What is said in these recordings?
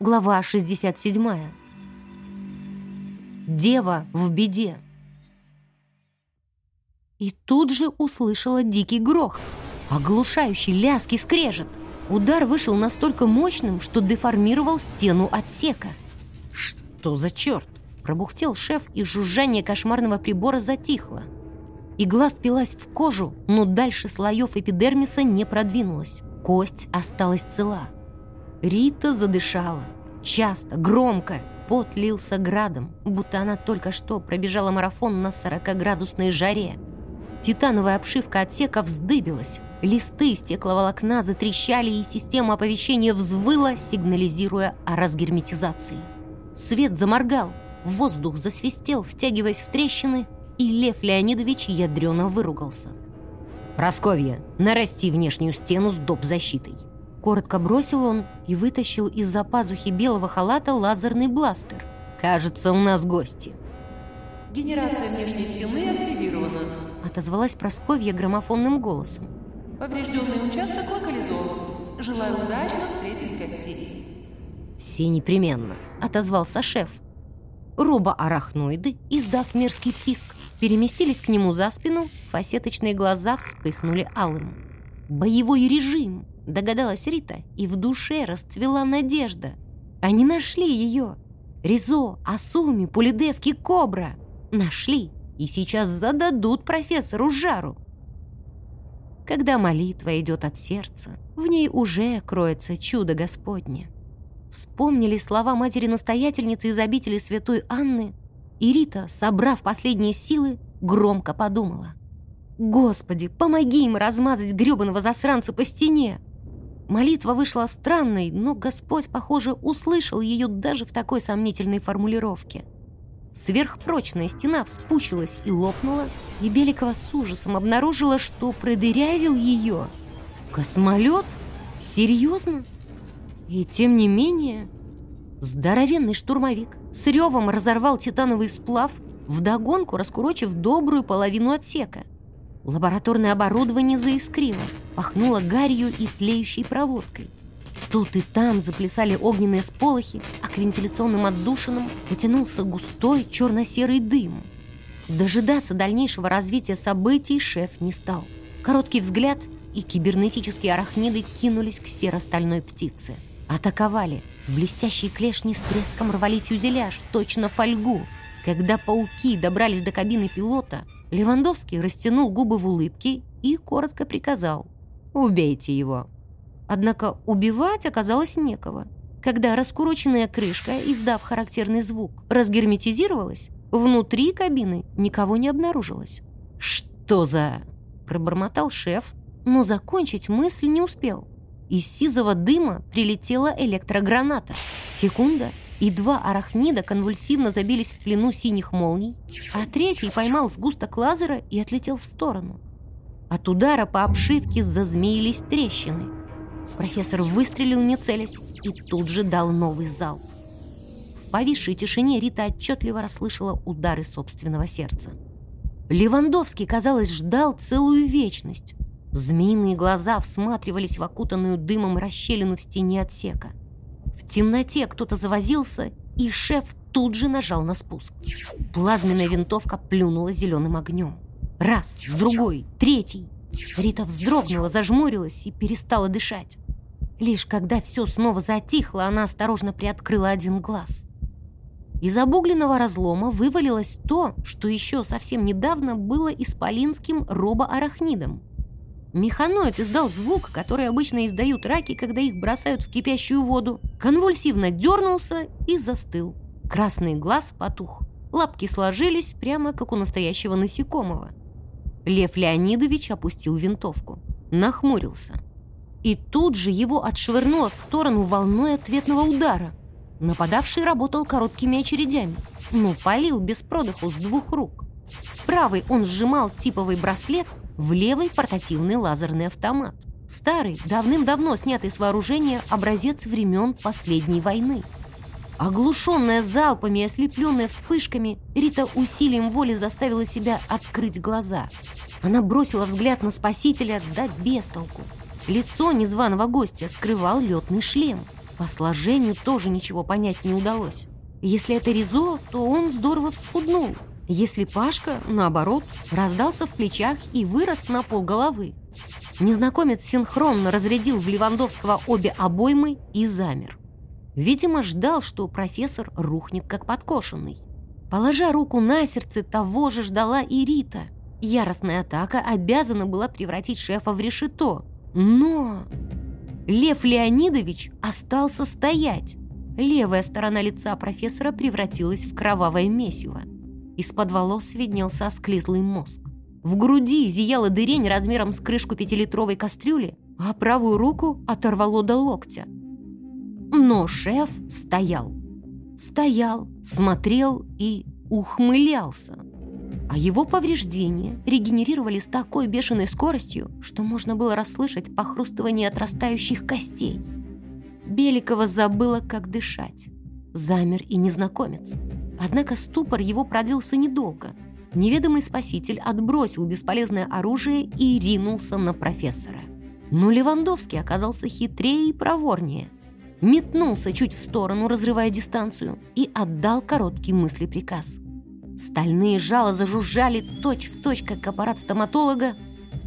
Глава 67. Дева в беде. И тут же услышала дикий грохот, оглушающий лязг и скрежет. Удар вышел настолько мощным, что деформировал стену отсека. «Что за черт?» – пробухтел шеф, и жужжание кошмарного прибора затихло. Игла впилась в кожу, но дальше слоев эпидермиса не продвинулась. Кость осталась цела. Рита задышала. Часто, громко. Пот лился градом, будто она только что пробежала марафон на 40-градусной жаре. Титановая обшивка отсека вздыбилась. Листы стекловолокна затрещали, и система оповещения взвыла, сигнализируя о разгерметизации. Свет заморгал, воздух засвистел, втягиваясь в трещины, и Лев Леонидович ядрено выругался. «Просковья, нарасти внешнюю стену с доп. защитой. Коротко бросил он и вытащил из-за пазухи белого халата лазерный бластер. «Кажется, у нас гости». «Генерация внешней стены активирована», отозвалась Просковья граммофонным голосом. «Поврежденный участок локализован. Желаю удачно встретить гостей». «Все непременно», — отозвался шеф. Робоарахноиды, издав мерзкий писк, переместились к нему за спину, фасеточные глаза вспыхнули алым. «Боевой режим!» Догадалась Рита, и в душе расцвела надежда. Они нашли ее. Ризо, Асуми, Пулидевки, Кобра. Нашли и сейчас зададут профессору жару. Когда молитва идет от сердца, в ней уже кроется чудо Господне. Вспомнили слова матери-настоятельницы из обители святой Анны, и Рита, собрав последние силы, громко подумала. «Господи, помоги им размазать гребаного засранца по стене!» Молитва вышла странной, но Господь, похоже, услышал ее даже в такой сомнительной формулировке. Сверхпрочная стена вспучилась и лопнула, и Беликова с ужасом обнаружила, что продырявил ее. Космолет? Серьезно? И тем не менее... Здоровенный штурмовик с ревом разорвал титановый сплав, вдогонку раскурочив добрую половину отсека — Лабораторное оборудование заискрило, пахнуло гарью и тлеющей проводкой. Тут и там заплясали огненные сполохи, а к вентиляционным отдушинам потянулся густой черно-серый дым. Дожидаться дальнейшего развития событий шеф не стал. Короткий взгляд, и кибернетические арахниды кинулись к серо-стальной птице. Атаковали. Блестящие клешни с треском рвали фюзеляж, точно фольгу. Когда пауки добрались до кабины пилота, Левандовский растянул губы в улыбке и коротко приказал «Убейте его». Однако убивать оказалось некого. Когда раскуроченная крышка, издав характерный звук, разгерметизировалась, внутри кабины никого не обнаружилось. «Что за...» — пробормотал шеф, но закончить мысль не успел. Из сизого дыма прилетела электрограната. Секунда — и два арахнида конвульсивно забились в плену синих молний, а третий поймал сгусток лазера и отлетел в сторону. От удара по обшивке зазмеились трещины. Профессор выстрелил, не целясь, и тут же дал новый залп. В повисшей тишине Рита отчетливо расслышала удары собственного сердца. Левандовский, казалось, ждал целую вечность. Змеиные глаза всматривались в окутанную дымом расщелину в стене отсека. В темноте кто-то завозился, и шеф тут же нажал на спуск. Плазменная винтовка плюнула зеленым огнем. Раз, другой, третий. Рита вздрогнула, зажмурилась и перестала дышать. Лишь когда все снова затихло, она осторожно приоткрыла один глаз. Из обугленного разлома вывалилось то, что еще совсем недавно было исполинским робоарахнидом. Механоид издал звук, который обычно издают раки, когда их бросают в кипящую воду. Конвульсивно дернулся и застыл. Красный глаз потух. Лапки сложились прямо как у настоящего насекомого. Лев Леонидович опустил винтовку. Нахмурился. И тут же его отшвырнуло в сторону волной ответного удара. Нападавший работал короткими очередями, но палил без продыху с двух рук. Правый он сжимал типовый браслет, в левый портативный лазерный автомат. Старый, давным-давно снятый с вооружения образец времен последней войны. Оглушенная залпами и ослепленная вспышками, Рита усилием воли заставила себя открыть глаза. Она бросила взгляд на спасителя, да без толку. Лицо незваного гостя скрывал летный шлем. По сложению тоже ничего понять не удалось. Если это Ризо, то он здорово всхуднул. Если Пашка, наоборот, раздался в плечах и вырос на пол головы. Незнакомец синхронно разрядил в Левандовского обе обоймы и замер. Видимо, ждал, что профессор рухнет как подкошенный. Положа руку на сердце, того же ждала и Рита. Яростная атака обязана была превратить шефа в решето. Но... Лев Леонидович остался стоять. Левая сторона лица профессора превратилась в кровавое месиво. Из-под волос виднелся осклизлый мозг. В груди зияла дырень размером с крышку пятилитровой кастрюли, а правую руку оторвало до локтя. Но шеф стоял. Стоял, смотрел и ухмылялся. А его повреждения регенерировали с такой бешеной скоростью, что можно было расслышать похрустывание отрастающих костей. Беликова забыла, как дышать. Замер и незнакомец. Однако ступор его продлился недолго. Неведомый спаситель отбросил бесполезное оружие и ринулся на профессора. Но Левандовский оказался хитрее и проворнее. Метнулся чуть в сторону, разрывая дистанцию, и отдал короткий мысли-приказ. Стальные жало зажужжали точь-в-точь, точь, как аппарат стоматолога,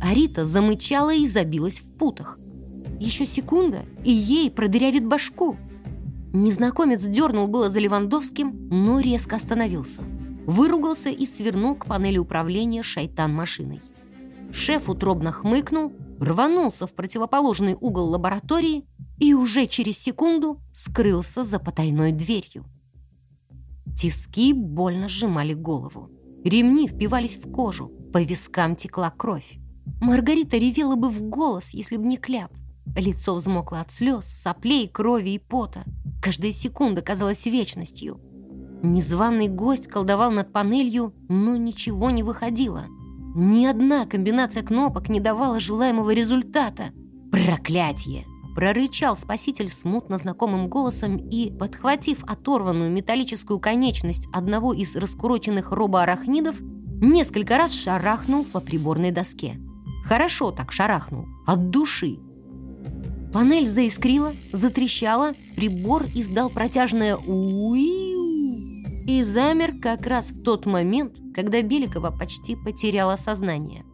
а Рита замычала и забилась в путах. Еще секунда, и ей продырявит башку — Незнакомец дернул было за Левандовским, но резко остановился. Выругался и свернул к панели управления шайтан-машиной. Шеф утробно хмыкнул, рванулся в противоположный угол лаборатории и уже через секунду скрылся за потайной дверью. Тиски больно сжимали голову. Ремни впивались в кожу, по вискам текла кровь. Маргарита ревела бы в голос, если бы не кляп. Лицо взмокло от слез, соплей, крови и пота. Каждая секунда казалась вечностью. Незваный гость колдовал над панелью, но ничего не выходило. Ни одна комбинация кнопок не давала желаемого результата. «Проклятие!» Прорычал спаситель смутно знакомым голосом и, подхватив оторванную металлическую конечность одного из раскуроченных робоарахнидов, несколько раз шарахнул по приборной доске. Хорошо так шарахнул, от души, Панель заискрила, затрещала, прибор издал протяжное «уиу» и замер как раз в тот момент, когда Беликова почти потеряла сознание.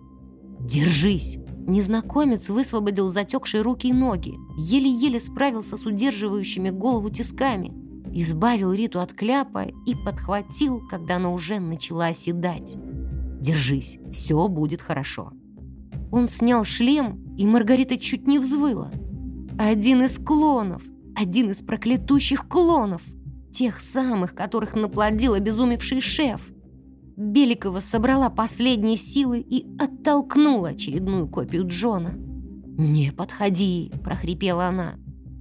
«Держись!» Незнакомец высвободил затекшие руки и ноги, еле-еле справился с удерживающими голову тисками, избавил Риту от кляпа и подхватил, когда она уже начала оседать. «Держись, все будет хорошо». Он снял шлем, и Маргарита чуть не взвыла – один из клонов. Один из проклятущих клонов. Тех самых, которых наплодил обезумевший шеф. Беликова собрала последние силы и оттолкнула очередную копию Джона. «Не подходи!» – прохрипела она.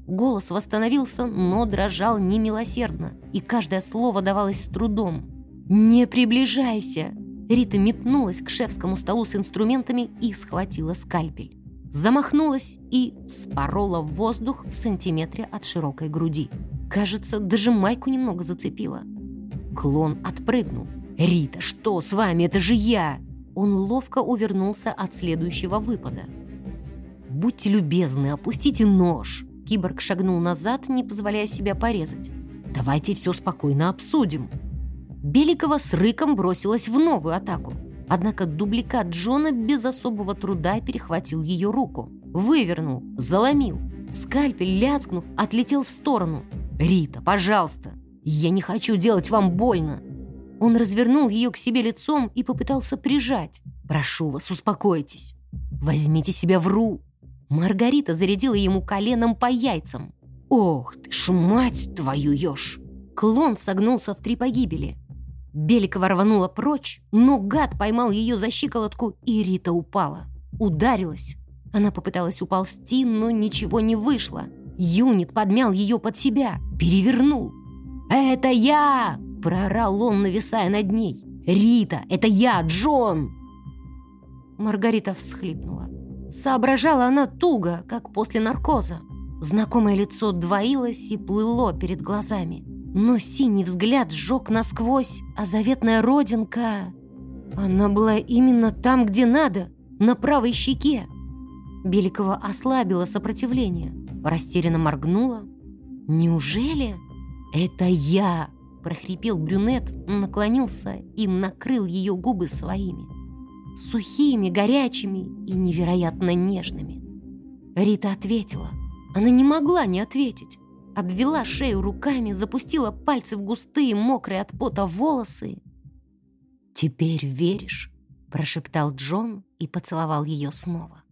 Голос восстановился, но дрожал немилосердно, и каждое слово давалось с трудом. «Не приближайся!» Рита метнулась к шефскому столу с инструментами и схватила скальпель замахнулась и вспорола воздух в сантиметре от широкой груди. Кажется, даже майку немного зацепила. Клон отпрыгнул. «Рита, что с вами? Это же я!» Он ловко увернулся от следующего выпада. «Будьте любезны, опустите нож!» Киборг шагнул назад, не позволяя себя порезать. «Давайте все спокойно обсудим!» Беликова с рыком бросилась в новую атаку. Однако дубликат Джона без особого труда перехватил ее руку. Вывернул, заломил. Скальпель, лязгнув, отлетел в сторону. «Рита, пожалуйста! Я не хочу делать вам больно!» Он развернул ее к себе лицом и попытался прижать. «Прошу вас, успокойтесь! Возьмите себя в ру!» Маргарита зарядила ему коленом по яйцам. «Ох ты ж, мать твою ешь!» Клон согнулся в три погибели. Беликова рванула прочь, но гад поймал ее за щиколотку, и Рита упала. Ударилась. Она попыталась уползти, но ничего не вышло. Юнит подмял ее под себя, перевернул. «Это я!» – проорал он, нависая над ней. «Рита, это я, Джон!» Маргарита всхлипнула. Соображала она туго, как после наркоза. Знакомое лицо двоилось и плыло перед глазами. Но синий взгляд сжег насквозь, а заветная родинка... Она была именно там, где надо, на правой щеке. Беликова ослабила сопротивление, растерянно моргнула. «Неужели это я?» — прохрипел брюнет, наклонился и накрыл ее губы своими. Сухими, горячими и невероятно нежными. Рита ответила. Она не могла не ответить. Обвела шею руками, запустила пальцы в густые, мокрые от пота волосы. «Теперь веришь?» — прошептал Джон и поцеловал ее снова.